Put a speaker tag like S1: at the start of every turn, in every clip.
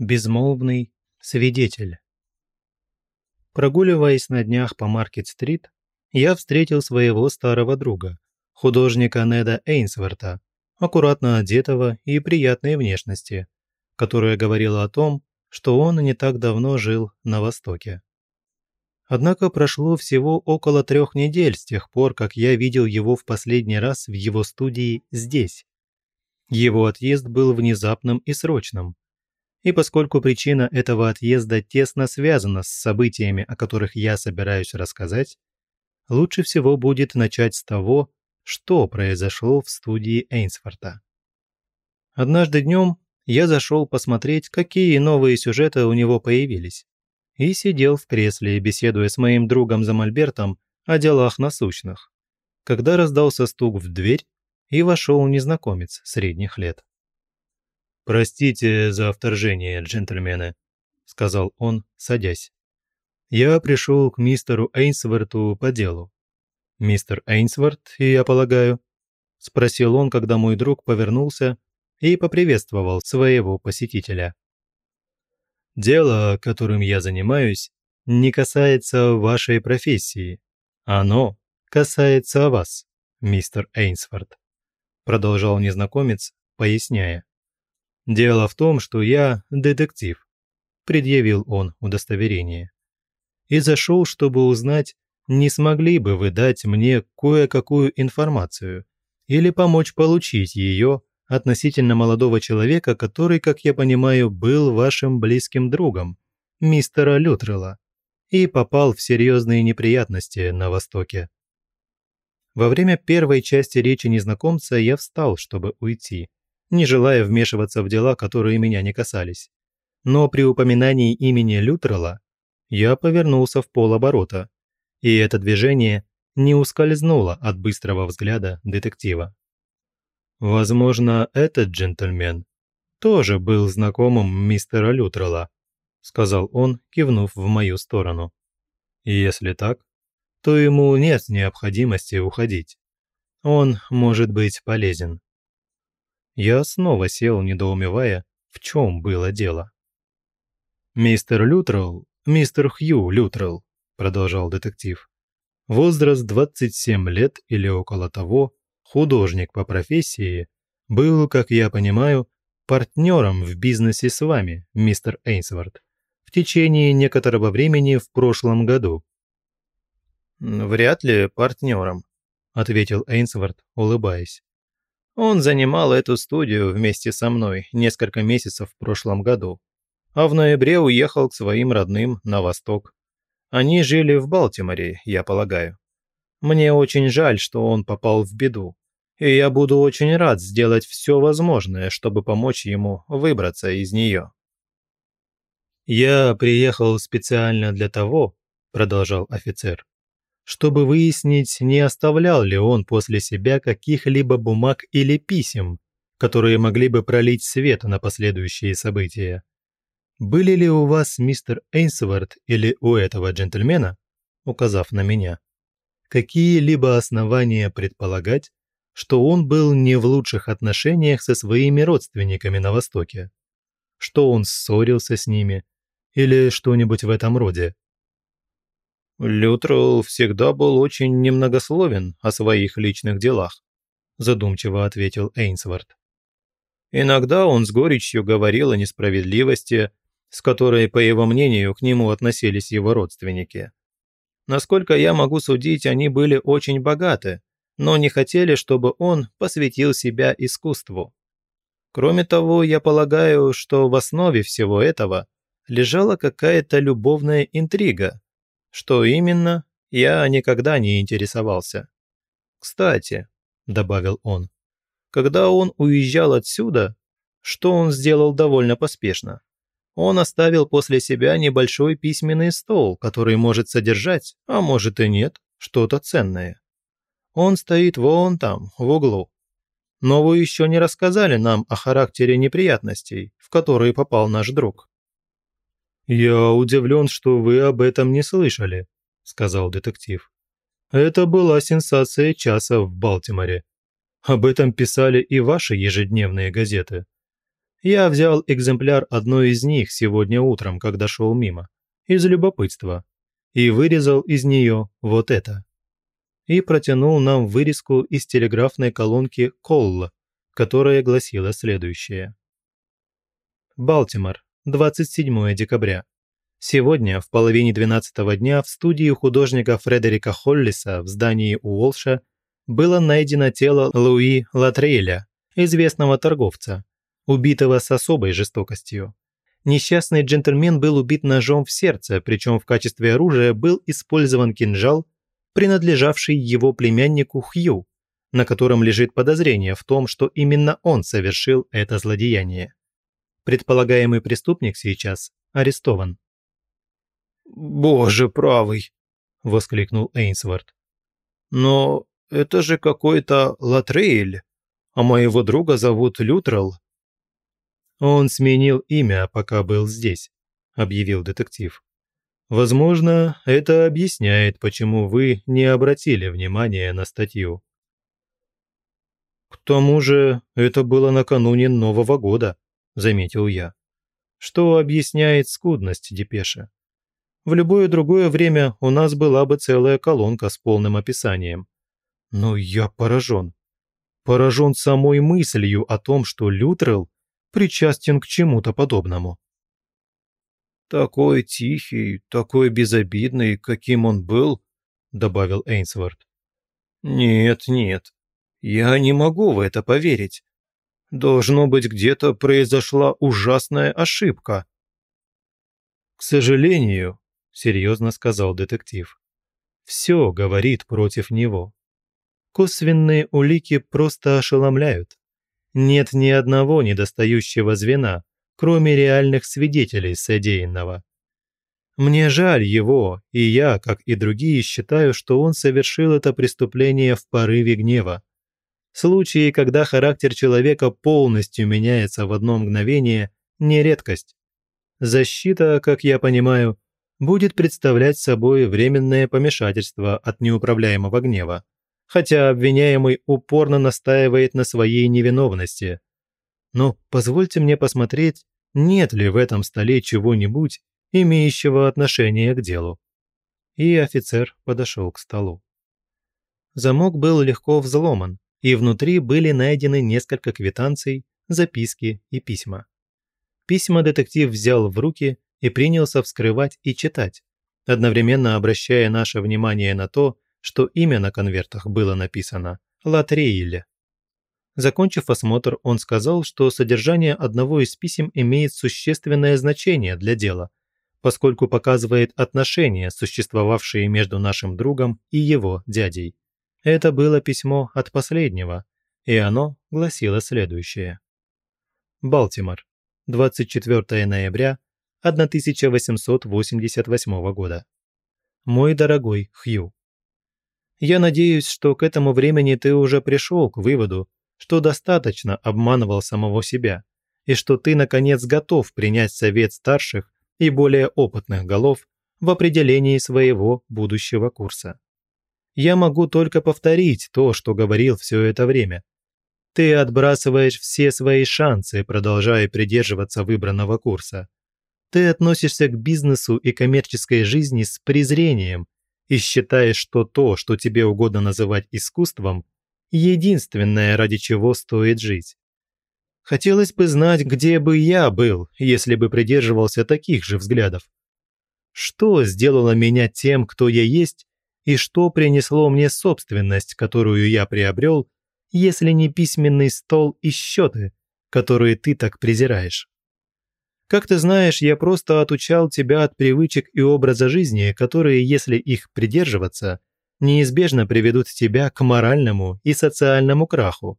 S1: Безмолвный свидетель. Прогуливаясь на днях по Маркет-стрит, я встретил своего старого друга, художника Неда Эйнсворта, аккуратно одетого и приятной внешности, которая говорила о том, что он не так давно жил на Востоке. Однако прошло всего около трех недель с тех пор, как я видел его в последний раз в его студии здесь. Его отъезд был внезапным и срочным. И поскольку причина этого отъезда тесно связана с событиями, о которых я собираюсь рассказать, лучше всего будет начать с того, что произошло в студии Эйнсфорта. Однажды днем я зашел посмотреть, какие новые сюжеты у него появились, и сидел в кресле, беседуя с моим другом Замальбертом о делах насущных, когда раздался стук в дверь, и вошел незнакомец средних лет. «Простите за вторжение, джентльмены», – сказал он, садясь. «Я пришел к мистеру Эйнсворту по делу. «Мистер Эйнсворт, я полагаю?» – спросил он, когда мой друг повернулся и поприветствовал своего посетителя. «Дело, которым я занимаюсь, не касается вашей профессии. Оно касается вас, мистер Эйнсворт», – продолжал незнакомец, поясняя. «Дело в том, что я детектив», – предъявил он удостоверение. «И зашел, чтобы узнать, не смогли бы вы дать мне кое-какую информацию или помочь получить ее относительно молодого человека, который, как я понимаю, был вашим близким другом, мистера Лютрелла, и попал в серьезные неприятности на Востоке. Во время первой части речи незнакомца я встал, чтобы уйти, не желая вмешиваться в дела, которые меня не касались. Но при упоминании имени Лютрелла я повернулся в полоборота и это движение не ускользнуло от быстрого взгляда детектива. «Возможно, этот джентльмен тоже был знакомым мистера Лютрелла», сказал он, кивнув в мою сторону. «Если так, то ему нет необходимости уходить. Он может быть полезен». Я снова сел, недоумевая, в чем было дело. «Мистер Лютрелл, мистер Хью Лютрелл, продолжал детектив. Возраст 27 лет или около того, художник по профессии, был, как я понимаю, партнером в бизнесе с вами, мистер Эйнсворт, в течение некоторого времени в прошлом году.
S2: «Вряд ли партнером», – ответил Эйнсворт, улыбаясь. «Он занимал эту студию вместе со мной несколько месяцев в прошлом году, а в ноябре уехал к своим родным на восток. Они жили в Балтиморе, я полагаю. Мне очень жаль, что он попал в беду, и я буду очень рад сделать все возможное, чтобы помочь ему выбраться из нее».
S1: «Я приехал специально для того», – продолжал офицер, чтобы выяснить, не оставлял ли он после себя каких-либо бумаг или писем, которые могли бы пролить свет на последующие события. «Были ли у вас, мистер Эйнсворт, или у этого джентльмена, указав на меня, какие-либо основания предполагать, что он был не в лучших отношениях со своими родственниками на Востоке? Что он ссорился с ними? Или что-нибудь в этом роде?»
S2: «Лютрелл всегда был очень немногословен о своих личных делах», задумчиво ответил Эйнсворт. Иногда он с горечью говорил о несправедливости, с которой, по его мнению, к нему относились его родственники. Насколько я могу судить, они были очень богаты, но не хотели, чтобы он посвятил себя искусству. Кроме того, я полагаю, что в основе всего этого лежала какая-то любовная интрига. Что именно, я никогда не интересовался. «Кстати», – добавил он, – «когда он уезжал отсюда, что он сделал довольно поспешно, он оставил после себя небольшой письменный стол, который может содержать, а может и нет, что-то ценное. Он стоит вон там, в углу. Но вы еще не рассказали нам о характере неприятностей, в которые попал наш друг».
S1: «Я удивлен, что вы об этом не слышали», – сказал детектив. «Это была сенсация часа в Балтиморе. Об этом писали и ваши ежедневные газеты. Я взял экземпляр одной из них сегодня утром, когда шел мимо, из любопытства, и вырезал из нее вот это. И протянул нам вырезку из телеграфной колонки «Колла», которая гласила следующее. Балтимор, 27 декабря. Сегодня в половине двенадцатого дня в студии художника Фредерика Холлиса в здании Уолша было найдено тело Луи Латрейля, известного торговца, убитого с особой жестокостью. Несчастный джентльмен был убит ножом в сердце, причем в качестве оружия был использован кинжал, принадлежавший его племяннику Хью, на котором лежит подозрение в том, что именно он совершил это злодеяние. Предполагаемый преступник сейчас арестован.
S2: «Боже правый!» – воскликнул Эйнсворт. «Но это же какой-то Латрейль, а моего друга зовут Лютрел».
S1: «Он сменил имя, пока был здесь», – объявил детектив. «Возможно, это объясняет, почему вы не обратили внимания на статью». «К тому же это было накануне Нового года», – заметил я. «Что объясняет скудность депеши?» В любое другое время у нас была бы целая колонка с полным описанием. Но я поражен. Поражен самой мыслью о том, что Лютрел причастен к чему-то подобному.
S2: «Такой тихий, такой безобидный, каким он был», – добавил Эйнсворт. «Нет, нет, я не могу в это поверить. Должно быть, где-то произошла ужасная ошибка».
S1: «К сожалению, – серьезно сказал детектив. «Все говорит против него. Косвенные улики просто ошеломляют. Нет ни одного недостающего звена, кроме реальных свидетелей содеянного. Мне жаль его, и я, как и другие, считаю, что он совершил это преступление в порыве гнева. Случаи, когда характер человека полностью меняется в одно мгновение, не редкость. Защита, как я понимаю, будет представлять собой временное помешательство от неуправляемого гнева, хотя обвиняемый упорно настаивает на своей невиновности. Но позвольте мне посмотреть, нет ли в этом столе чего-нибудь, имеющего отношение к делу. И офицер подошел к столу. Замок был легко взломан, и внутри были найдены несколько квитанций, записки и письма. Письма детектив взял в руки и принялся вскрывать и читать, одновременно обращая наше внимание на то, что имя на конвертах было написано «Латрейле». Закончив осмотр, он сказал, что содержание одного из писем имеет существенное значение для дела, поскольку показывает отношения, существовавшие между нашим другом и его дядей. Это было письмо от последнего, и оно гласило следующее. Балтимор, 24 ноября 1888 года. Мой дорогой Хью. Я надеюсь, что к этому времени ты уже пришел к выводу, что достаточно обманывал самого себя, и что ты, наконец, готов принять совет старших и более опытных голов в определении своего будущего курса. Я могу только повторить то, что говорил все это время. Ты отбрасываешь все свои шансы, продолжая придерживаться выбранного курса – ты относишься к бизнесу и коммерческой жизни с презрением и считаешь, что то, что тебе угодно называть искусством, единственное, ради чего стоит жить. Хотелось бы знать, где бы я был, если бы придерживался таких же взглядов. Что сделало меня тем, кто я есть, и что принесло мне собственность, которую я приобрел, если не письменный стол и счеты, которые ты так презираешь? Как ты знаешь, я просто отучал тебя от привычек и образа жизни, которые, если их придерживаться, неизбежно приведут тебя к моральному и социальному краху.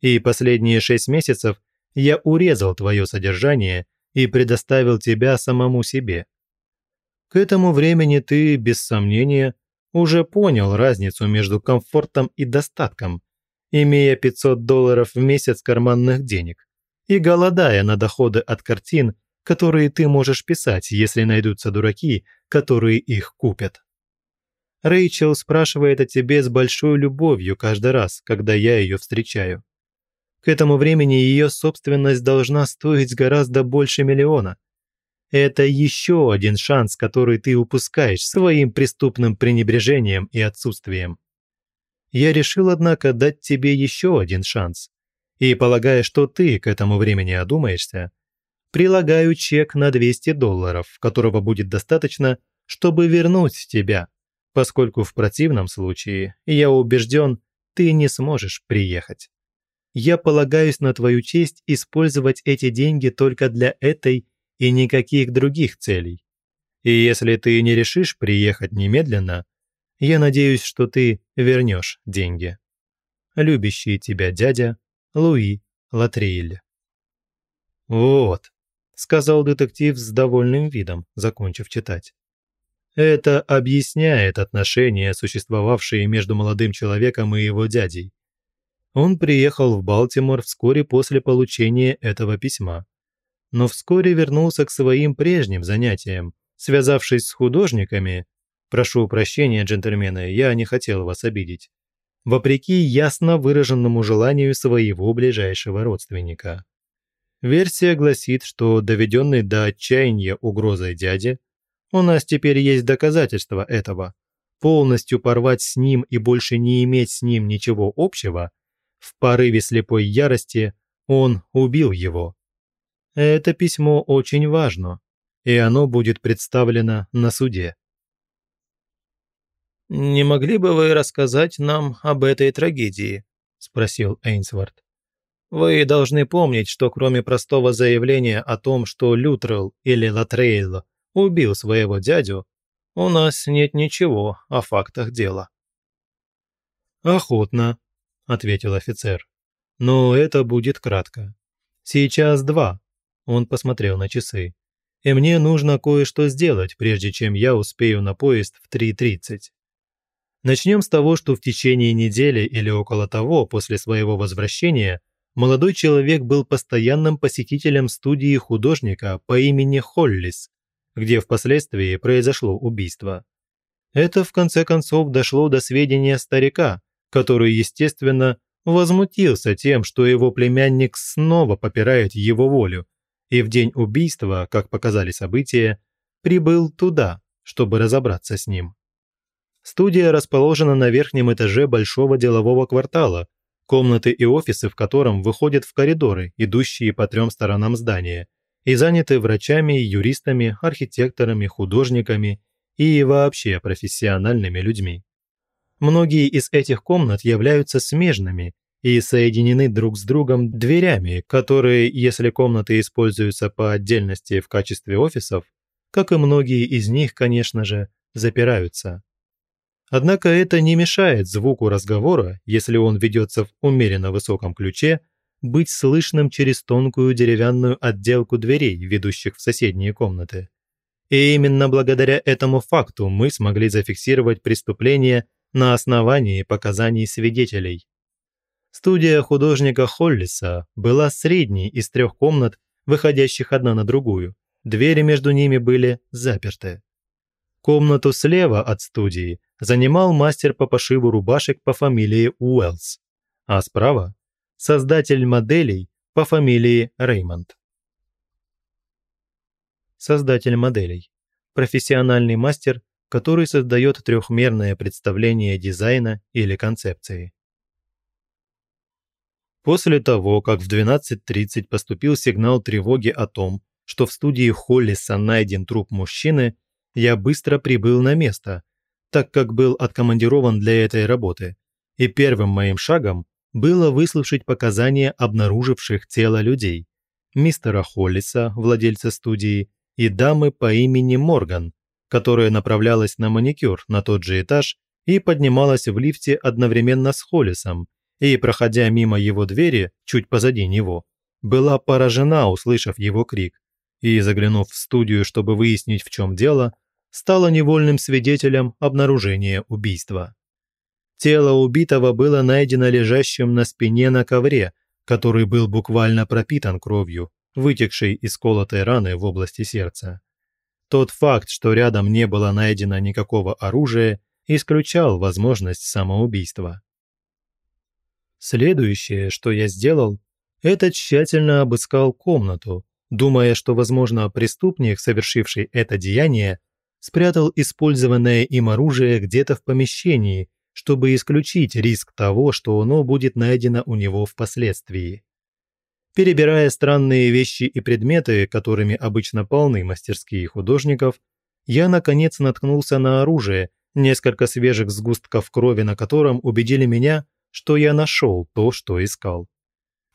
S1: И последние шесть месяцев я урезал твое содержание и предоставил тебя самому себе. К этому времени ты, без сомнения, уже понял разницу между комфортом и достатком, имея 500 долларов в месяц карманных денег и голодая на доходы от картин которые ты можешь писать, если найдутся дураки, которые их купят. Рэйчел спрашивает о тебе с большой любовью каждый раз, когда я ее встречаю. К этому времени ее собственность должна стоить гораздо больше миллиона. Это еще один шанс, который ты упускаешь своим преступным пренебрежением и отсутствием. Я решил, однако, дать тебе еще один шанс. И, полагая, что ты к этому времени одумаешься, прилагаю чек на 200 долларов, которого будет достаточно, чтобы вернуть тебя, поскольку в противном случае, я убежден, ты не сможешь приехать. Я полагаюсь на твою честь использовать эти деньги только для этой и никаких других целей. И если ты не решишь приехать немедленно, я надеюсь, что ты вернешь деньги. Любящий тебя дядя Луи Латрейль. «Вот», – сказал детектив с довольным видом, закончив читать. Это объясняет отношения, существовавшие между молодым человеком и его дядей. Он приехал в Балтимор вскоре после получения этого письма. Но вскоре вернулся к своим прежним занятиям, связавшись с художниками. Прошу прощения, джентльмены, я не хотел вас обидеть. Вопреки ясно выраженному желанию своего ближайшего родственника. Версия гласит, что доведенный до отчаяния угрозой дяди – у нас теперь есть доказательства этого. Полностью порвать с ним и больше не иметь с ним ничего общего, в порыве слепой ярости он убил его. Это письмо очень важно, и оно будет представлено на суде.
S2: «Не могли бы вы рассказать нам об этой трагедии?» – спросил Эйнсворт. «Вы должны помнить, что кроме простого заявления о том, что Лютрелл или Латрейл убил своего дядю, у нас нет ничего о фактах дела».
S1: «Охотно», – ответил офицер. «Но это будет кратко. Сейчас два», – он посмотрел на часы. «И мне нужно кое-что сделать, прежде чем я успею на поезд в 3.30. Начнем с того, что в течение недели или около того после своего возвращения молодой человек был постоянным посетителем студии художника по имени Холлис, где впоследствии произошло убийство. Это в конце концов дошло до сведения старика, который, естественно, возмутился тем, что его племянник снова попирает его волю, и в день убийства, как показали события, прибыл туда, чтобы разобраться с ним. Студия расположена на верхнем этаже большого делового квартала, комнаты и офисы в котором выходят в коридоры, идущие по трем сторонам здания, и заняты врачами, юристами, архитекторами, художниками и вообще профессиональными людьми. Многие из этих комнат являются смежными и соединены друг с другом дверями, которые, если комнаты используются по отдельности в качестве офисов, как и многие из них, конечно же, запираются. Однако это не мешает звуку разговора, если он ведется в умеренно высоком ключе – быть слышным через тонкую деревянную отделку дверей, ведущих в соседние комнаты. И именно благодаря этому факту мы смогли зафиксировать преступление на основании показаний свидетелей. Студия художника Холлиса была средней из трех комнат, выходящих одна на другую. Двери между ними были заперты. Комнату слева от студии занимал мастер по пошиву рубашек по фамилии Уэллс, а справа создатель моделей по фамилии Реймонд. Создатель моделей. Профессиональный мастер, который создает трехмерное представление дизайна или концепции. После того, как в 12.30 поступил сигнал тревоги о том, что в студии Холлиса найден труп мужчины, я быстро прибыл на место, так как был откомандирован для этой работы, и первым моим шагом было выслушать показания обнаруживших тело людей, мистера Холлиса, владельца студии, и дамы по имени Морган, которая направлялась на маникюр на тот же этаж и поднималась в лифте одновременно с Холлисом, и, проходя мимо его двери, чуть позади него, была поражена, услышав его крик, и, заглянув в студию, чтобы выяснить, в чем дело, стала невольным свидетелем обнаружения убийства. Тело убитого было найдено лежащим на спине на ковре, который был буквально пропитан кровью, вытекшей из колотой раны в области сердца. Тот факт, что рядом не было найдено никакого оружия, исключал возможность самоубийства. Следующее, что я сделал, Этот тщательно обыскал комнату, думая, что, возможно, преступник, совершивший это деяние, спрятал использованное им оружие где-то в помещении, чтобы исключить риск того, что оно будет найдено у него впоследствии. Перебирая странные вещи и предметы, которыми обычно полны мастерские художников, я, наконец, наткнулся на оружие, несколько свежих сгустков крови на котором убедили меня, что я нашел то, что искал.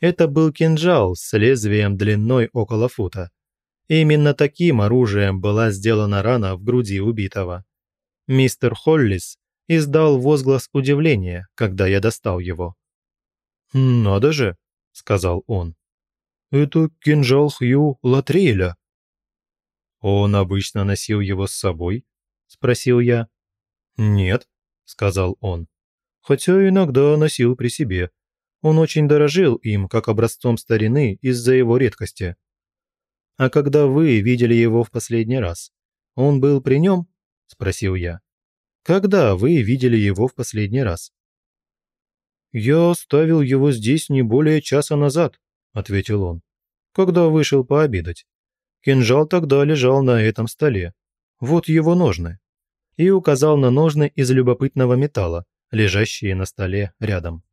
S1: Это был кинжал с лезвием длиной около фута. Именно таким оружием была сделана рана в груди убитого. Мистер Холлис издал возглас удивления, когда я достал его.
S2: «Надо же», — сказал он. «Это кинжал Хью Латриэля».
S1: «Он обычно носил его с собой?» – спросил я.
S2: «Нет», – сказал он.
S1: «Хотя иногда носил при себе. Он очень дорожил им, как образцом старины, из-за его редкости. А когда вы видели его в последний раз, он был при нем?» – спросил я. «Когда вы видели его в последний раз?»
S2: «Я оставил его здесь не более часа назад», – ответил он, – «когда вышел пообедать. Кинжал тогда лежал на этом столе. Вот его ножны». И указал на ножны из любопытного металла, лежащие на столе рядом.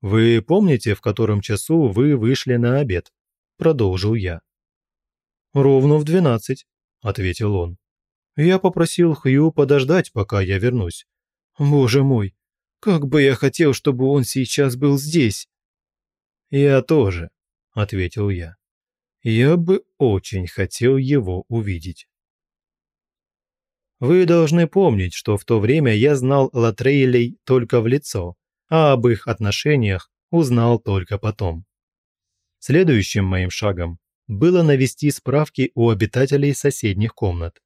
S1: «Вы помните, в котором часу вы вышли на обед?» – продолжил я.
S2: «Ровно в двенадцать», – ответил он.
S1: «Я попросил Хью подождать, пока я вернусь.
S2: Боже мой, как бы я хотел, чтобы он сейчас был здесь!»
S1: «Я тоже», – ответил я. Я бы очень хотел его увидеть. Вы должны помнить, что в то время я знал Латрейлей только в лицо, а об их отношениях узнал только потом. Следующим моим шагом было навести справки у обитателей соседних комнат.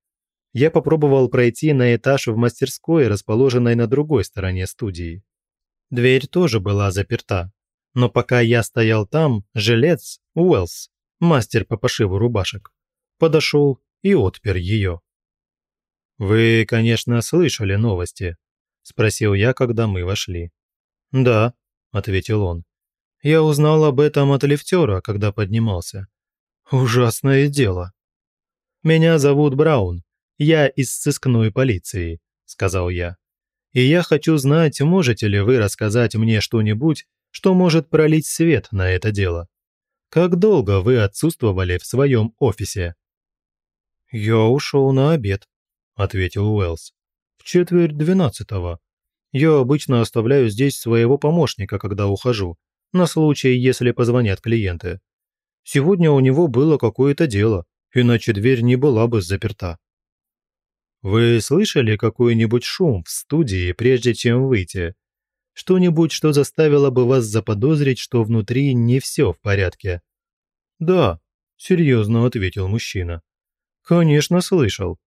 S1: Я попробовал пройти на этаж в мастерской, расположенной на другой стороне студии. Дверь тоже была заперта, но пока я стоял там, жилец, Уэллс, мастер по пошиву рубашек, подошел и отпер ее. «Вы, конечно, слышали новости?» – спросил я, когда мы вошли.
S2: «Да», – ответил он. «Я узнал об этом от лифтера, когда поднимался. Ужасное дело».
S1: «Меня зовут Браун. Я из сыскной полиции», – сказал я. «И я хочу знать, можете ли вы рассказать мне что-нибудь, что может пролить свет на это дело?» Как долго вы отсутствовали в своем офисе?»
S2: «Я ушел на обед», – ответил Уэллс. «В четверть двенадцатого. Я обычно оставляю здесь своего помощника, когда ухожу, на случай, если позвонят клиенты. Сегодня у него было какое-то дело, иначе дверь не была бы заперта».
S1: «Вы слышали какой-нибудь шум в студии, прежде чем выйти?» Что-нибудь, что заставило бы вас заподозрить, что внутри не все в порядке?»
S2: «Да», – серьезно ответил мужчина.
S1: «Конечно, слышал.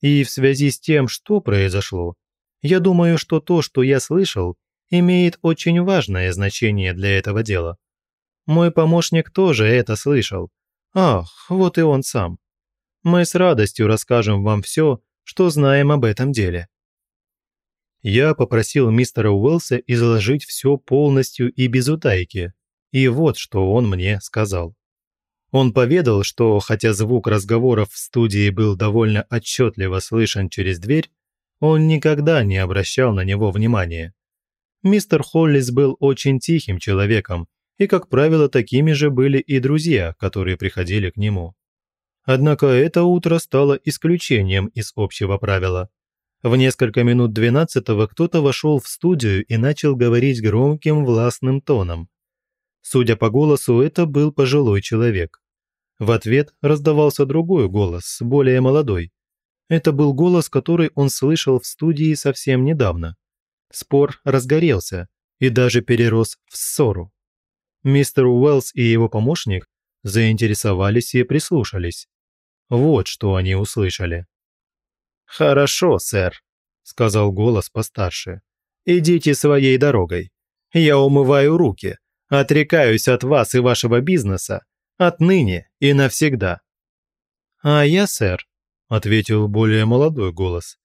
S1: И в связи с тем, что произошло, я думаю, что то, что я слышал, имеет очень важное значение для этого дела. Мой помощник тоже это слышал. Ах, вот и он сам. Мы с радостью расскажем вам все, что знаем об этом деле». Я попросил мистера Уэллса изложить все полностью и без утайки. И вот что он мне сказал. Он поведал, что хотя звук разговоров в студии был довольно отчетливо слышен через дверь, он никогда не обращал на него внимания. Мистер Холлис был очень тихим человеком, и, как правило, такими же были и друзья, которые приходили к нему. Однако это утро стало исключением из общего правила. В несколько минут двенадцатого кто-то вошел в студию и начал говорить громким властным тоном. Судя по голосу, это был пожилой человек. В ответ раздавался другой голос, более молодой. Это был голос, который он слышал в студии совсем недавно. Спор разгорелся и даже перерос в ссору. Мистер Уэллс и его помощник заинтересовались и прислушались. Вот что они услышали.
S2: «Хорошо, сэр», – сказал голос постарше. «Идите своей дорогой. Я умываю руки, отрекаюсь от вас и вашего бизнеса, отныне и навсегда».
S1: «А я, сэр», – ответил более молодой голос,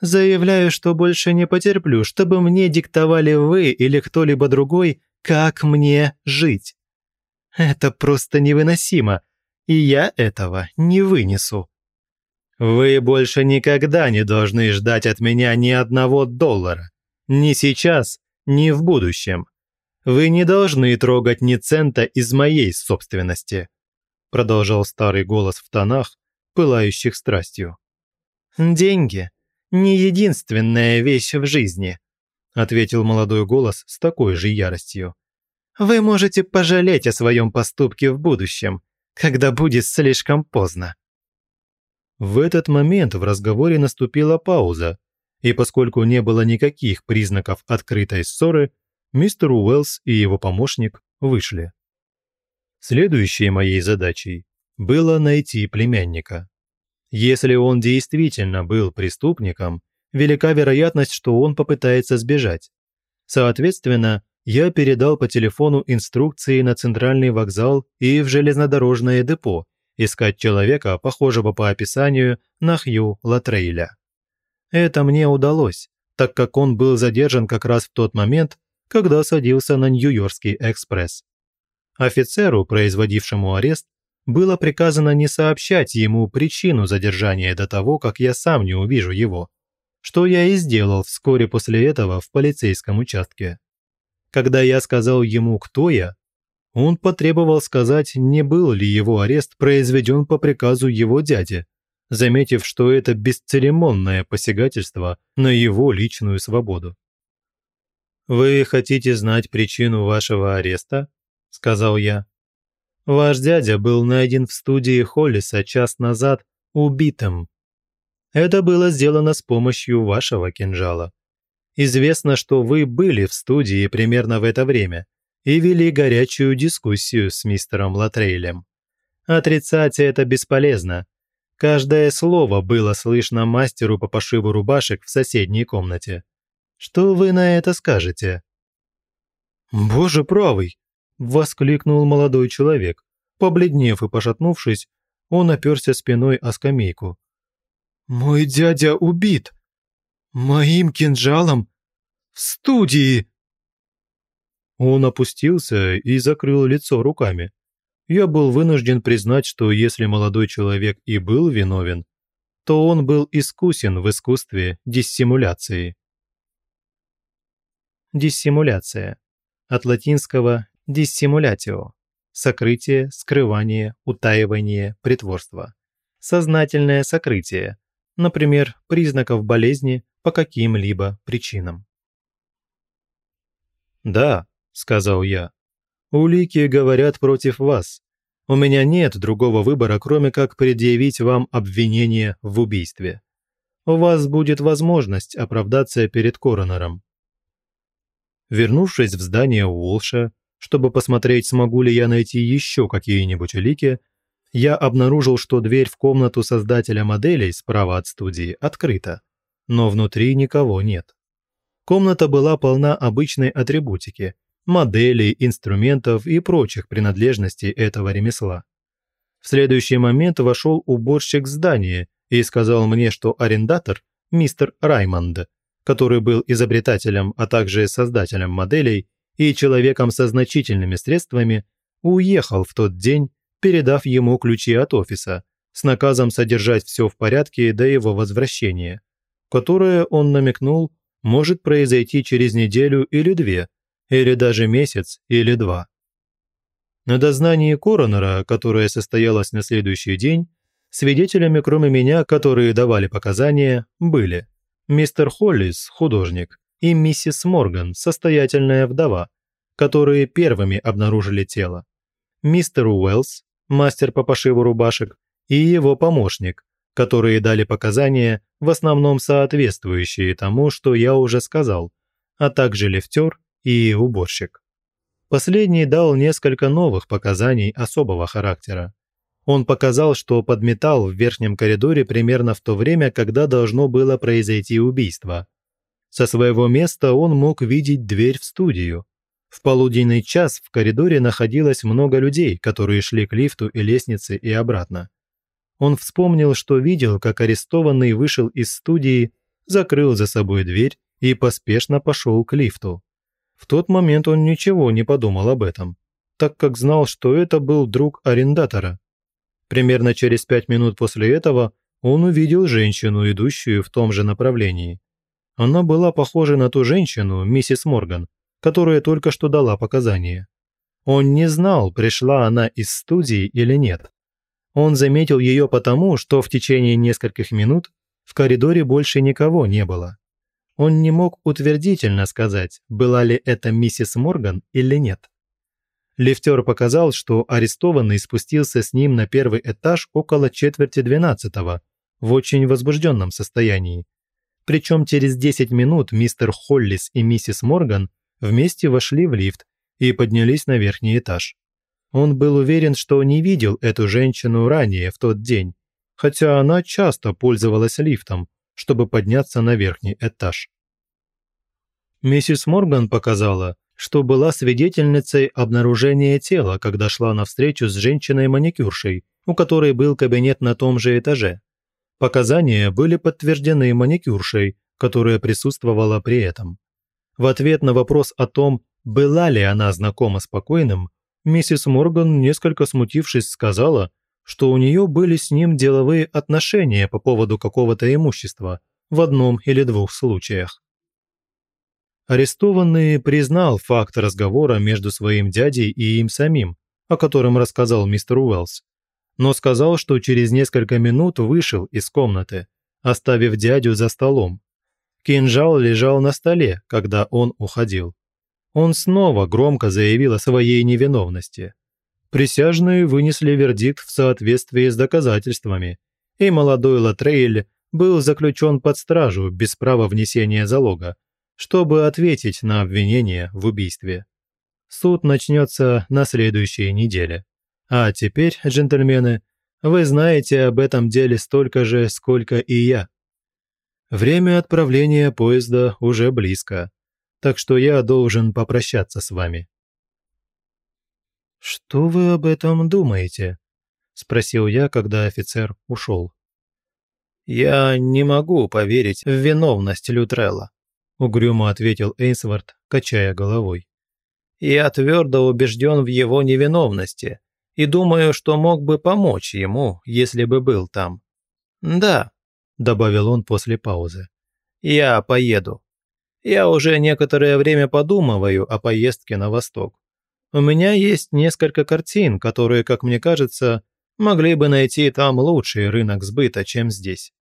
S1: «заявляю, что больше не потерплю, чтобы мне диктовали вы или кто-либо другой, как мне жить».
S2: Это просто невыносимо, и я этого не вынесу. Вы больше никогда не должны ждать от меня ни одного доллара. Ни сейчас, ни в будущем. Вы не должны трогать ни цента из моей собственности», продолжал старый голос в тонах, пылающих страстью. «Деньги – не единственная вещь в жизни», ответил молодой голос с такой же яростью. «Вы можете пожалеть о своем поступке в будущем, когда будет слишком поздно».
S1: В этот момент в разговоре наступила пауза, и поскольку не было никаких признаков открытой ссоры, мистер Уэллс и его помощник вышли. Следующей моей задачей было найти племянника. Если он действительно был преступником, велика вероятность, что он попытается сбежать. Соответственно, я передал по телефону инструкции на центральный вокзал и в железнодорожное депо искать человека, похожего по описанию на Хью Латрейля. Это мне удалось, так как он был задержан как раз в тот момент, когда садился на Нью-Йоркский экспресс. Офицеру, производившему арест, было приказано не сообщать ему причину задержания до того, как я сам не увижу его, что я и сделал вскоре после этого в полицейском участке. Когда я сказал ему, кто я, он потребовал сказать, не был ли его арест произведен по приказу его дяди, заметив, что это бесцеремонное посягательство на его личную свободу. «Вы хотите знать причину вашего ареста?» – сказал я. «Ваш дядя был найден в студии Холлиса час назад убитым. Это было сделано с помощью вашего кинжала. Известно, что вы были в студии примерно в это время и вели горячую дискуссию с мистером Латрейлем. Отрицать это бесполезно. Каждое слово было слышно мастеру по пошиву рубашек в соседней комнате. Что вы на это скажете?» «Боже правый!» – воскликнул молодой человек. Побледнев и пошатнувшись, он оперся спиной о скамейку. «Мой дядя убит! Моим кинжалом! В студии!» Он опустился и закрыл лицо руками. Я был вынужден признать, что если молодой человек и был виновен, то он был искусен в искусстве диссимуляции. Диссимуляция. От латинского «диссимулятио» – сокрытие, скрывание, утаивание, притворство. Сознательное сокрытие, например, признаков болезни по каким-либо причинам. «Да», – сказал я, – «улики говорят против вас. У меня нет другого выбора, кроме как предъявить вам обвинение в убийстве. У вас будет возможность оправдаться перед коронером. Вернувшись в здание Уолша, чтобы посмотреть, смогу ли я найти еще какие-нибудь улики, я обнаружил, что дверь в комнату создателя моделей справа от студии открыта, но внутри никого нет. Комната была полна обычной атрибутики, моделей, инструментов и прочих принадлежностей этого ремесла. В следующий момент вошел уборщик здания и сказал мне, что арендатор, мистер Раймонд, который был изобретателем, а также создателем моделей и человеком со значительными средствами, уехал в тот день, передав ему ключи от офиса, с наказом содержать все в порядке до его возвращения, которое, он намекнул, может произойти через неделю или две, или даже месяц или два. На дознании коронера, которое состоялось на следующий день, свидетелями, кроме меня, которые давали показания, были мистер Холлис, художник, и миссис Морган, состоятельная вдова, которые первыми обнаружили тело, мистер Уэллс, мастер по пошиву рубашек, и его помощник, которые дали показания, в основном соответствующие тому, что я уже сказал, а также лифтер и уборщик. Последний дал несколько новых показаний особого характера. Он показал, что подметал в верхнем коридоре примерно в то время, когда должно было произойти убийство. Со своего места он мог видеть дверь в студию. В полуденный час в коридоре находилось много людей, которые шли к лифту и лестнице и обратно. Он вспомнил, что видел, как арестованный вышел из студии, закрыл за собой дверь и поспешно пошел к лифту. В тот момент он ничего не подумал об этом. так как знал, что это был друг арендатора. Примерно через пять минут после этого он увидел женщину, идущую в том же направлении. Она была похожа на ту женщину, миссис Морган, которая только что дала показания. Он не знал, пришла она из студии или нет. Он заметил ее потому, что в течение нескольких минут в коридоре больше никого не было. Он не мог утвердительно сказать, была ли это миссис Морган или нет. Лифтер показал, что арестованный спустился с ним на первый этаж около четверти двенадцатого, в очень возбужденном состоянии. Причем через 10 минут мистер Холлис и миссис Морган вместе вошли в лифт и поднялись на верхний этаж. Он был уверен, что не видел эту женщину ранее в тот день, хотя она часто пользовалась лифтом, чтобы подняться на верхний этаж. Миссис Морган показала, что была свидетельницей обнаружения тела, когда шла на встречу с женщиной-маникюршей, у которой был кабинет на том же этаже. Показания были подтверждены маникюршей, которая присутствовала при этом. В ответ на вопрос о том, была ли она знакома с покойным, миссис Морган, несколько смутившись, сказала, что у нее были с ним деловые отношения по поводу какого-то имущества в одном или двух случаях. Арестованный признал факт разговора между своим дядей и им самим, о котором рассказал мистер Уэллс, но сказал, что через несколько минут вышел из комнаты, оставив дядю за столом. Кинжал лежал на столе, когда он уходил он снова громко заявил о своей невиновности. Присяжные вынесли вердикт в соответствии с доказательствами, и молодой Латрейль был заключен под стражу без права внесения залога, чтобы ответить на обвинение в убийстве. Суд начнется на следующей неделе. А теперь, джентльмены, вы знаете об этом деле столько же, сколько и я. Время отправления поезда уже близко так что я должен попрощаться с вами». «Что вы об этом думаете?» – спросил я, когда офицер ушел.
S2: «Я не могу поверить в виновность Лютрелла», – угрюмо ответил Эйнсворт, качая головой. «Я твердо убежден в его невиновности и думаю, что мог бы помочь ему, если бы был там. Да», – добавил он после паузы, – «я поеду. Я уже некоторое время подумываю о поездке на восток. У меня есть несколько картин, которые, как мне кажется, могли бы найти там лучший рынок сбыта, чем здесь.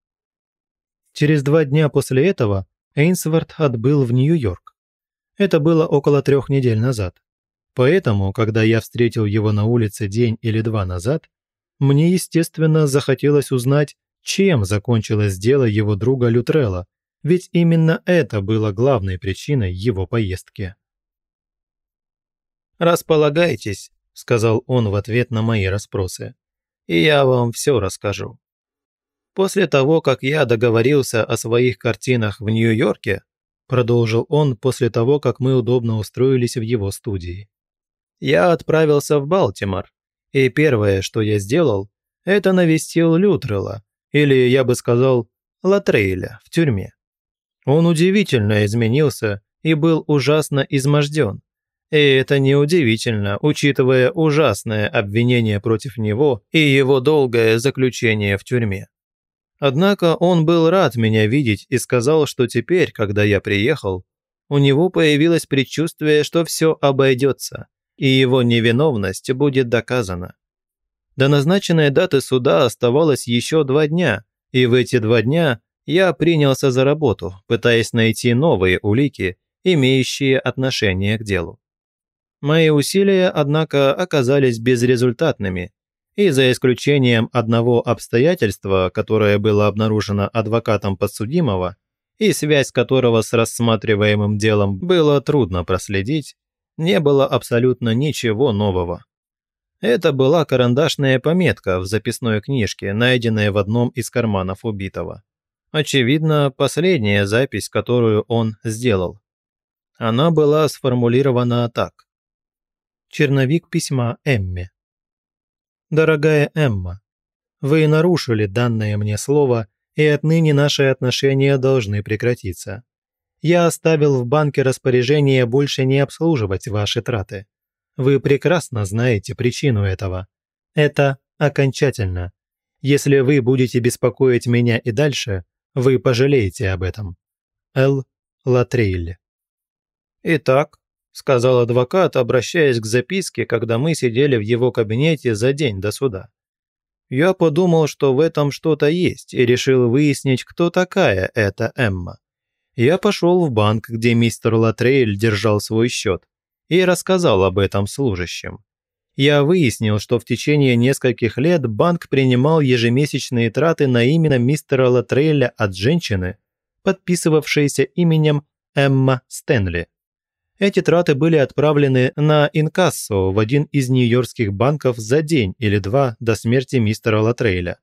S1: Через два дня после этого Эйнсворт отбыл в Нью-Йорк. Это было около трех недель назад. Поэтому, когда я встретил его на улице день или два назад, мне, естественно, захотелось узнать, чем закончилось дело его друга Лютрелла, ведь именно это было главной причиной его поездки.
S2: «Располагайтесь», – сказал он в ответ на мои расспросы, – «и я вам все расскажу. После того, как я договорился о своих картинах в Нью-Йорке, продолжил он после того, как мы удобно устроились в его студии. Я отправился в Балтимор, и первое, что я сделал, это навестил Лютрелла, или, я бы сказал, Латрейля в тюрьме. Он удивительно изменился и был ужасно изможден. И это неудивительно, учитывая ужасное обвинение против него и его долгое заключение в тюрьме. Однако он был рад меня видеть и сказал, что теперь, когда я приехал, у него появилось предчувствие, что все обойдется, и его невиновность будет доказана. До назначенной даты суда оставалось еще два дня, и в эти два дня я принялся за работу, пытаясь найти новые улики, имеющие отношение к делу. Мои усилия, однако, оказались безрезультатными, и за исключением одного обстоятельства, которое было обнаружено адвокатом подсудимого, и связь которого с рассматриваемым делом было трудно проследить, не было абсолютно ничего нового. Это была карандашная пометка в записной книжке, найденная в одном из карманов убитого. Очевидно, последняя запись, которую он сделал. Она была сформулирована так. Черновик письма Эмме. «Дорогая Эмма, вы нарушили данное мне слово, и отныне наши отношения должны прекратиться. Я оставил в банке распоряжение больше не обслуживать ваши траты.
S1: вы прекрасно знаете причину этого. Это окончательно. Если вы будете беспокоить меня и дальше, вы пожалеете об этом. Л. Латрейль.
S2: Итак, сказал адвокат, обращаясь к записке, когда мы сидели в его кабинете за день до суда. Я подумал, что в этом что-то есть, и решил выяснить, кто такая эта Эмма. Я пошел в банк, где мистер Латрейль держал свой счет, и рассказал об этом служащим. Я выяснил, что в течение нескольких лет банк принимал ежемесячные траты на имя мистера Латрейля от женщины, подписывавшейся именем Эмма Стэнли. Эти траты были отправлены на инкассо в один из нью-йоркских банков за день или два до смерти мистера Латрейля,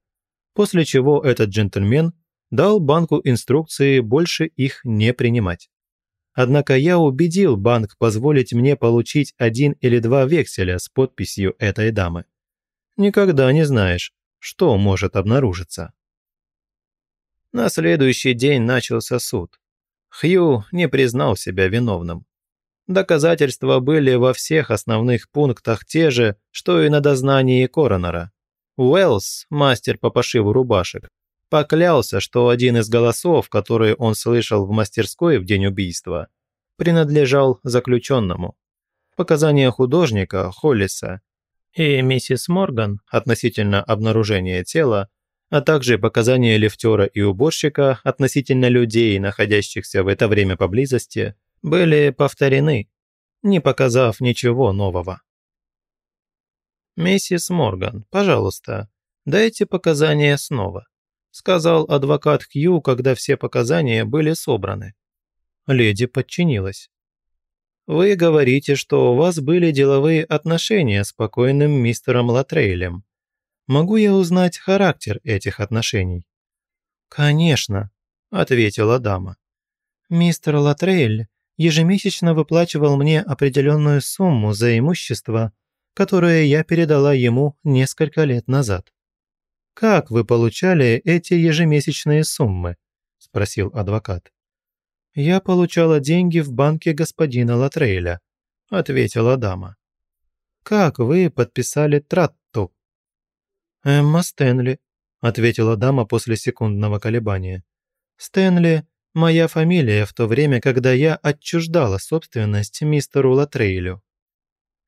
S2: после чего этот джентльмен дал банку инструкции больше их не принимать. Однако я убедил банк позволить мне получить один или два векселя с подписью этой дамы. Никогда не знаешь, что может обнаружиться. На следующий день начался суд. Хью не признал себя виновным. Доказательства были во всех основных пунктах те же, что и на дознании коронера. Уэллс, мастер по пошиву рубашек, поклялся, что один из голосов, которые он слышал в мастерской в день убийства, принадлежал заключенному. Показания художника Холлиса и миссис Морган относительно обнаружения тела, а также показания лифтера и уборщика относительно людей, находящихся в это время поблизости, были повторены, не показав ничего нового. «Миссис Морган, пожалуйста, дайте показания снова», сказал адвокат Кью, когда все показания были собраны. Леди подчинилась. «Вы говорите, что у вас были деловые отношения с покойным мистером Латрейлем. Могу я узнать характер этих отношений?» «Конечно», – ответила дама. «Мистер Латрейль ежемесячно выплачивал мне определенную сумму за имущество, которое я передала ему несколько лет назад. «Как вы получали эти ежемесячные суммы?» – спросил адвокат. «Я получала деньги в банке господина Латрейля», – ответила дама. «Как вы подписали тратту?» «Эмма Стэнли», – ответила дама после секундного колебания. «Стэнли – моя фамилия в то время, когда я отчуждала собственность мистеру Латрейлю».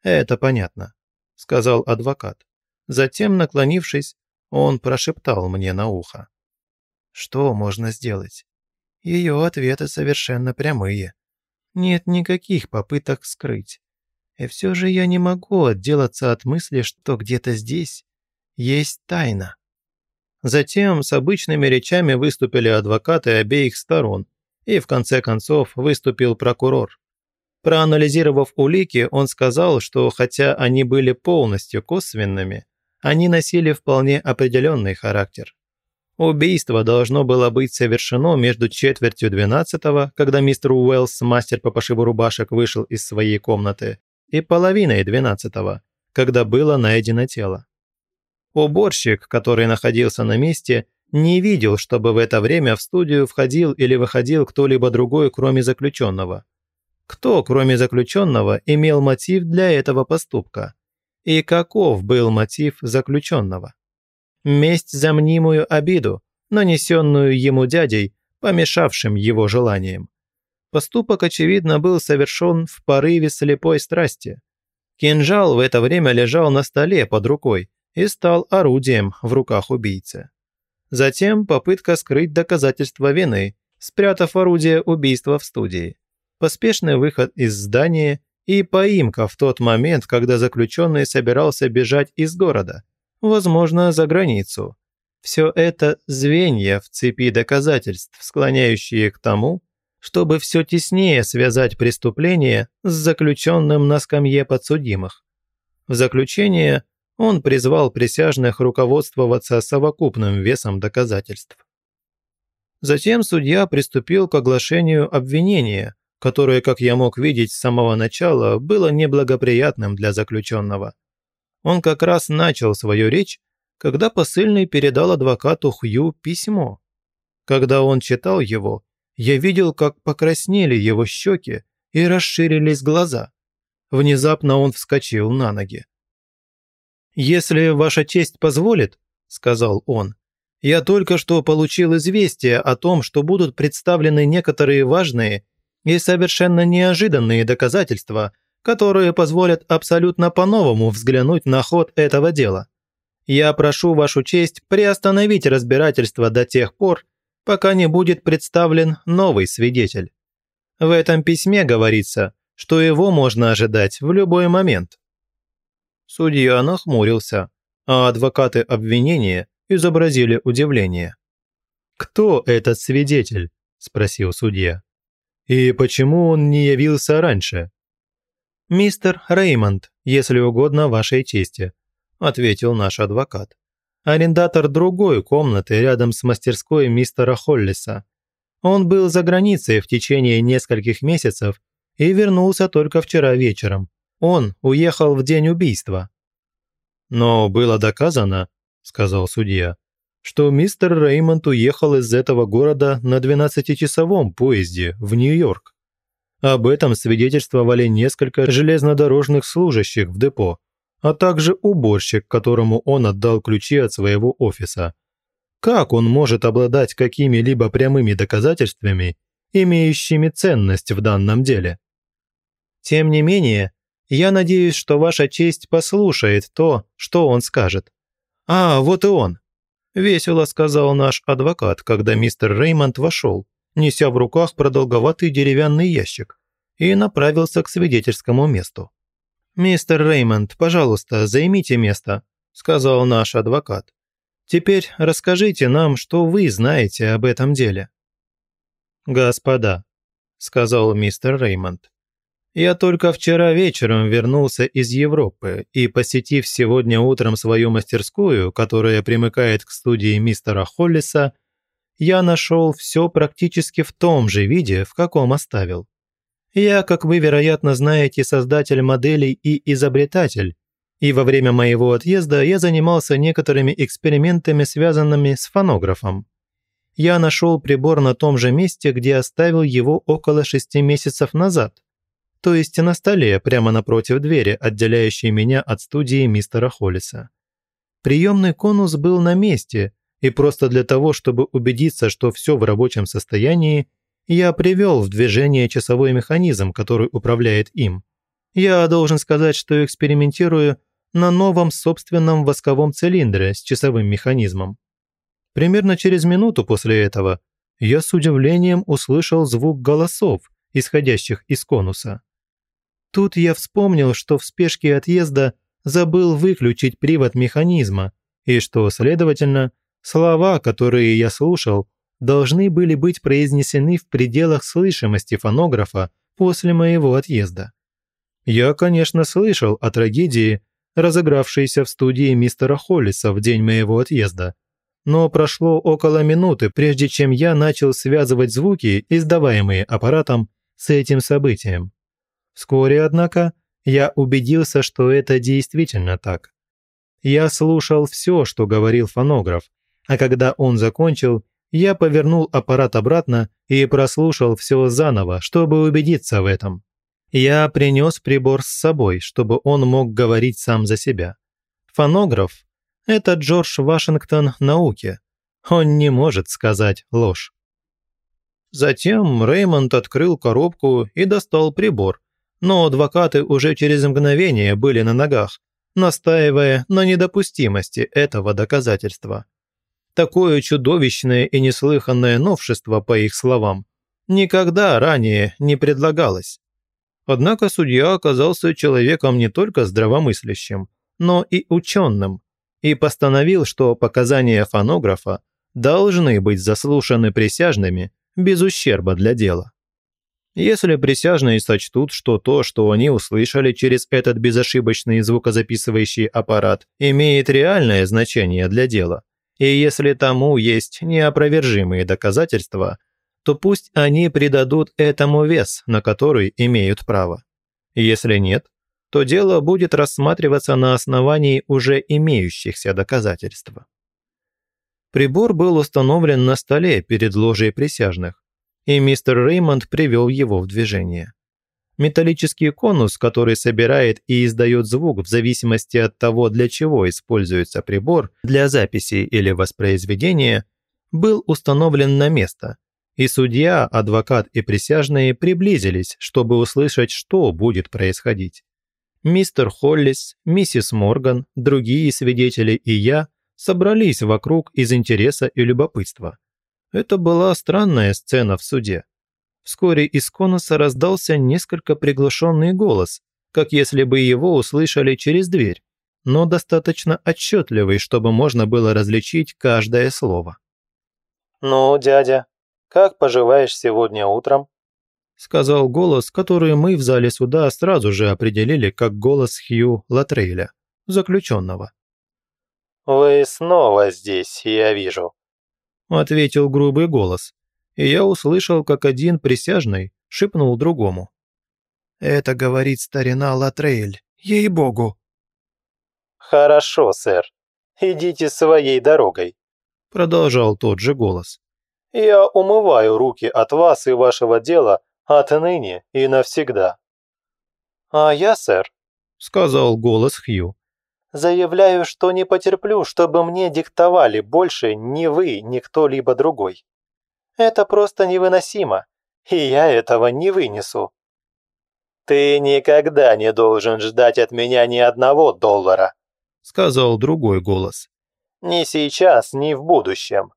S2: «Это понятно», – сказал адвокат. Затем, наклонившись, он прошептал мне на ухо. Что можно сделать? Ее ответы совершенно прямые. Нет никаких попыток скрыть. И все же я не могу отделаться от мысли, что где-то здесь есть тайна. Затем с обычными речами выступили адвокаты обеих сторон, и в конце концов выступил прокурор. Проанализировав улики, он сказал, что хотя они были полностью косвенными, они носили вполне определенный характер. Убийство должно было быть совершено между четвертью двенадцатого, когда мистер Уэллс, мастер по пошиву рубашек, вышел из своей комнаты, и половиной двенадцатого, когда было найдено тело. Уборщик, который находился на месте, не видел, чтобы в это время в студию входил или выходил кто-либо другой, кроме заключенного. Кто, кроме заключенного, имел мотив для этого поступка? И каков был мотив заключенного? Месть за мнимую обиду, нанесенную ему дядей, помешавшим его желаниям. Поступок, очевидно, был совершен в порыве слепой страсти. Кинжал в это время лежал на столе под рукой и стал орудием в руках убийцы. Затем попытка скрыть доказательства вины, спрятав орудие убийства в студии. Поспешный выход из здания и поимка в тот момент, когда заключенный собирался бежать из города, возможно, за границу. Все это звенья в цепи доказательств, склоняющие к тому, чтобы все теснее связать преступление с заключенным на скамье подсудимых. В заключение он призвал присяжных руководствоваться совокупным весом доказательств. Затем судья приступил к оглашению обвинения, которое, как я мог видеть с самого начала, было неблагоприятным для заключенного. Он как раз начал свою речь, когда посыльный передал адвокату Хью письмо. Когда он читал его, я видел, как покраснели его щеки и расширились глаза. Внезапно он вскочил на ноги. «Если ваша честь позволит», – сказал он, – «я только что получил известие о том, что будут представлены некоторые важные и совершенно неожиданные доказательства, которые позволят абсолютно по-новому взглянуть на ход этого дела. Я прошу вашу честь приостановить разбирательство до тех пор, пока не будет представлен новый свидетель. В этом письме говорится, что его можно ожидать в любой момент. Судья нахмурился, а адвокаты обвинения изобразили удивление. «Кто этот свидетель?» – спросил судья. «И почему он не явился раньше?» «Мистер Реймонд, если угодно вашей чести», – ответил наш адвокат. «Арендатор другой комнаты рядом с мастерской мистера Холлиса. Он был за границей в течение нескольких месяцев и вернулся только вчера вечером. Он уехал в день убийства». «Но было доказано», – сказал судья, что мистер Реймонд уехал из этого города на 12-часовом поезде в Нью-Йорк. Об этом свидетельствовали несколько железнодорожных служащих в депо, а также уборщик, которому он отдал ключи от своего офиса. Как он может обладать какими-либо прямыми доказательствами, имеющими ценность в данном деле? Тем не менее, я надеюсь, что ваша честь послушает то, что он скажет. А, вот и он. Весело сказал наш адвокат, когда мистер Реймонд вошел неся в руках продолговатый деревянный ящик, и направился к свидетельскому месту. «Мистер Реймонд, пожалуйста, займите место», – сказал наш адвокат. «Теперь расскажите нам, что вы знаете об этом деле». «Господа», – сказал мистер Реймонд, – «я только вчера вечером вернулся из Европы и, посетив сегодня утром свою мастерскую, которая примыкает к студии мистера Холлиса, я нашел все практически в том же виде, в каком оставил. Я, как вы, вероятно, знаете, создатель моделей и изобретатель, и во время моего отъезда я занимался некоторыми экспериментами, связанными с фонографом. Я нашел прибор на том же месте, где оставил его около шести месяцев назад, то есть на столе, прямо напротив двери, отделяющей меня от студии мистера Холлиса. Приемный конус был на месте, и просто для того, чтобы убедиться, что все в рабочем состоянии, я привел в движение часовой механизм, который управляет им. Я должен сказать, что экспериментирую на новом собственном восковом цилиндре с часовым механизмом. Примерно через минуту после этого я с удивлением услышал звук голосов, исходящих из конуса. Тут я вспомнил, что в спешке отъезда забыл выключить привод механизма, и что, следовательно, Слова, которые я слушал, должны были быть произнесены в пределах слышимости фонографа после моего отъезда. Я, конечно, слышал о трагедии, разыгравшейся в студии мистера Холлиса в день моего отъезда, но прошло около минуты, прежде чем я начал связывать звуки, издаваемые аппаратом, с этим событием. Вскоре, однако, я убедился, что это действительно так. Я слушал все, что говорил фонограф, а когда он закончил, я повернул аппарат обратно и прослушал все заново, чтобы убедиться в этом. Я принес прибор с собой, чтобы он мог говорить сам за себя. Фонограф – это Джордж Вашингтон науки. Он не может сказать ложь. Затем Реймонд открыл коробку и достал прибор, но адвокаты уже через мгновение были на ногах, настаивая на недопустимости этого доказательства. Такое чудовищное и неслыханное новшество, по их словам, никогда ранее не предлагалось. Однако судья оказался человеком не только здравомыслящим, но и ученым, и постановил, что показания фонографа должны быть заслушаны присяжными без ущерба для дела. Если присяжные сочтут, что то, что они услышали через этот безошибочный звукозаписывающий аппарат, имеет реальное значение для дела, и если тому есть неопровержимые доказательства, то пусть они придадут этому вес, на который имеют право. Если нет, то дело будет рассматриваться на основании уже имеющихся доказательств. Прибор был установлен на столе перед ложей присяжных, и мистер Реймонд привел его в движение.
S1: Металлический конус, который собирает и издает звук в зависимости от того, для чего используется прибор, для записи или воспроизведения, был установлен на место, и судья, адвокат и присяжные приблизились, чтобы услышать, что будет происходить. Мистер Холлис, миссис Морган, другие свидетели и я собрались вокруг из интереса и любопытства. Это была странная сцена в суде. Вскоре из конуса раздался несколько приглушенный голос, как если бы его услышали через дверь, но достаточно отчетливый, чтобы можно было различить каждое слово.
S2: «Ну, дядя, как поживаешь сегодня утром?»
S1: сказал голос, который мы в зале суда сразу же определили как голос Хью Латрейля, заключенного.
S2: «Вы снова здесь, я вижу», –
S1: ответил грубый голос, и я услышал, как один присяжный шепнул другому. «Это говорит старина Латрейль, ей-богу!»
S2: «Хорошо, сэр, идите своей дорогой», –
S1: продолжал тот же голос.
S2: «Я умываю руки от вас и вашего дела отныне и навсегда». «А я, сэр», – сказал голос Хью, – «заявляю, что не потерплю, чтобы мне диктовали больше ни вы, ни кто-либо другой. Это просто невыносимо, и я этого не вынесу». «Ты никогда не должен ждать от меня ни одного доллара», – сказал другой голос. «Ни сейчас, ни в будущем.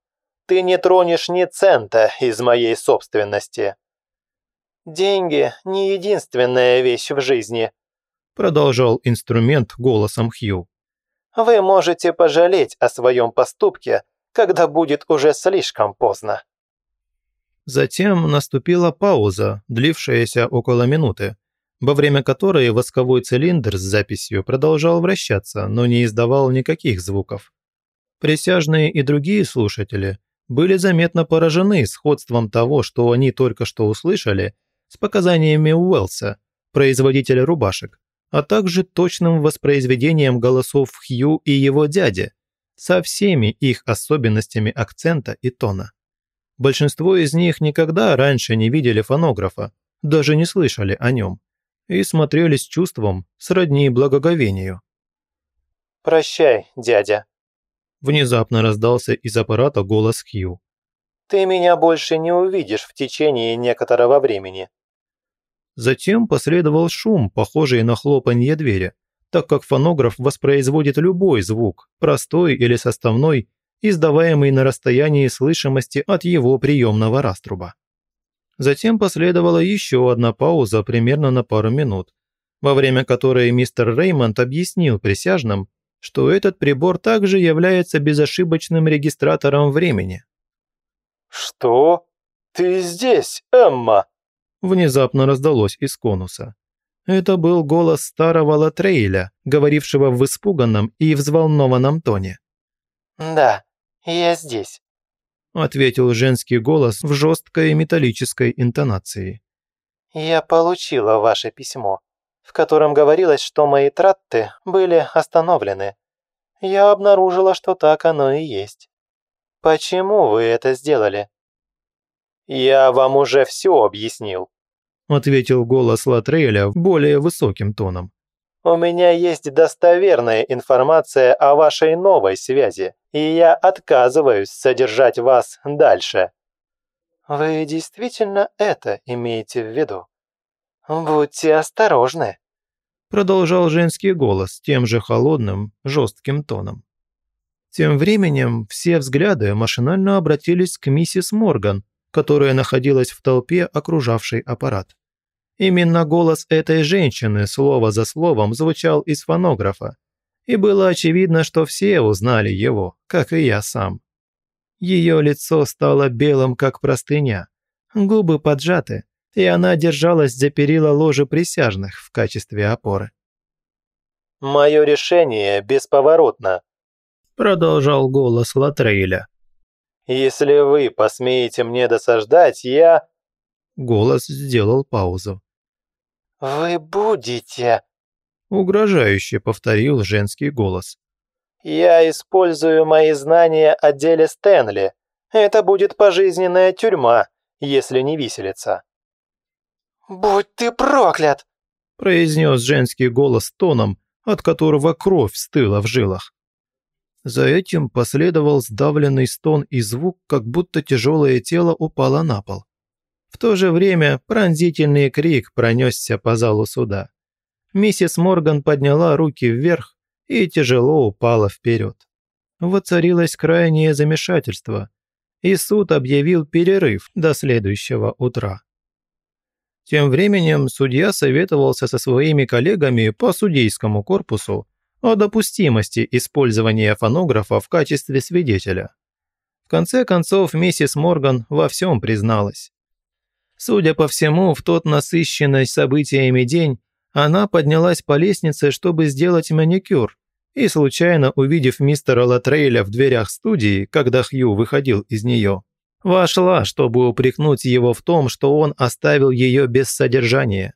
S2: Ты не тронешь ни цента из моей собственности». «Деньги – не единственная вещь в жизни», – продолжал инструмент голосом Хью. «Вы можете пожалеть о своем поступке, когда будет уже слишком поздно».
S1: Затем наступила пауза, длившаяся около минуты, во время которой восковой цилиндр с записью продолжал вращаться, но не издавал никаких звуков. Присяжные и другие слушатели были заметно поражены сходством того, что они только что услышали, с показаниями Уэлса, производителя рубашек, а также точным воспроизведением голосов Хью и его дяди, со всеми их особенностями акцента и тона. Большинство из них никогда раньше не видели фонографа, даже не слышали о нем, и смотрели с чувством сродни благоговению.
S2: «Прощай, дядя», – внезапно раздался из аппарата голос Хью. «Ты меня больше не увидишь в течение некоторого времени».
S1: Затем последовал шум, похожий на хлопанье двери, так как фонограф воспроизводит любой звук, простой или составной, издаваемый на расстоянии слышимости от его приемного раструба. Затем последовала еще одна пауза примерно на пару минут, во время которой мистер Реймонд объяснил присяжным, что этот прибор также является безошибочным регистратором времени.
S2: «Что? Ты здесь, Эмма?»
S1: Внезапно раздалось из конуса. Это был голос старого Латрейля, говорившего в испуганном и взволнованном тоне.
S2: «Да, я здесь», –
S1: ответил женский голос в жесткой металлической интонации.
S2: «Я получила ваше письмо, в котором говорилось, что мои тратты были остановлены. Я обнаружила, что так оно и есть. Почему вы это сделали?» «Я вам уже все объяснил», –
S1: ответил голос Латреля более высоким тоном.
S2: «У меня есть достоверная информация о вашей новой связи, и я отказываюсь содержать вас дальше». «Вы действительно это имеете в виду? Будьте осторожны», –
S1: продолжал женский голос тем же холодным, жестким тоном. Тем временем все взгляды машинально обратились к миссис Морган, которая находилась в толпе, окружавшей аппарат. Именно голос этой женщины слово за словом звучал из фонографа, и было очевидно, что все узнали его, как и я сам. Ее лицо стало белым, как простыня, губы поджаты, и она держалась за перила ложи присяжных в качестве опоры.
S2: «Мое решение бесповоротно», – продолжал голос Латрейля. Если вы посмеете мне досаждать, я...»
S1: Голос сделал паузу.
S2: «Вы будете...»
S1: Угрожающе повторил женский голос.
S2: «Я использую мои знания о деле Стэнли. Это будет пожизненная тюрьма, если не виселица».
S3: «Будь ты проклят!»
S2: – произнес женский голос тоном, от которого кровь стыла в жилах. За этим последовал сдавленный стон и звук, как будто тяжелое тело упало на пол. В то же время пронзительный крик пронесся по залу суда. Миссис Морган подняла руки вверх и тяжело упала вперед. Воцарилось крайнее замешательство, и суд объявил перерыв до следующего утра. Тем временем судья советовался со своими коллегами по судейскому корпусу о допустимости использования фонографа в качестве свидетеля. В конце концов, миссис Морган во всем призналась. Судя по всему, в тот насыщенный событиями день она поднялась по лестнице, чтобы сделать маникюр, и, случайно увидев мистера Латрейля в дверях студии, когда Хью выходил из нее, вошла, чтобы упрекнуть его в том, что он оставил ее без содержания.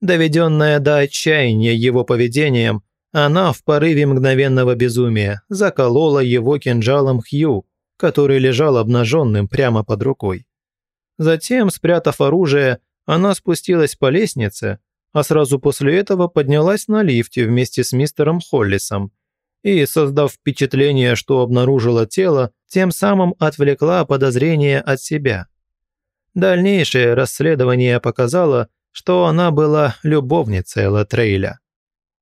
S2: Доведенная до отчаяния его поведением, она в порыве мгновенного безумия заколола его кинжалом Хью, который лежал обнаженным прямо под рукой. Затем, спрятав оружие, она спустилась по лестнице, а сразу после этого поднялась на лифте вместе с мистером Холлисом и, создав впечатление, что обнаружила тело, тем самым отвлекла подозрение от себя. Дальнейшее расследование показало, что она была любовницей Латрейля.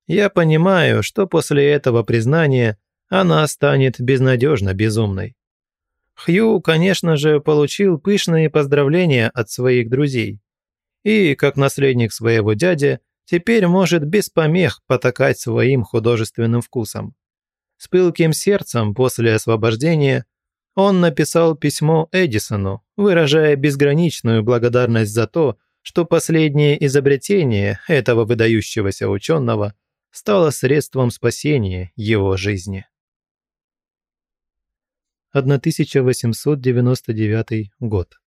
S2: Я понимаю, что после этого признания она станет безнадежно безумной. Хью, конечно же, получил пышные поздравления от своих друзей. И, как наследник своего дяди, теперь может без помех потакать своим художественным вкусом. С пылким сердцем после освобождения он написал письмо Эдисону, выражая безграничную благодарность за то, что последнее изобретение этого выдающегося ученого стало средством спасения его жизни.
S1: 1899 год.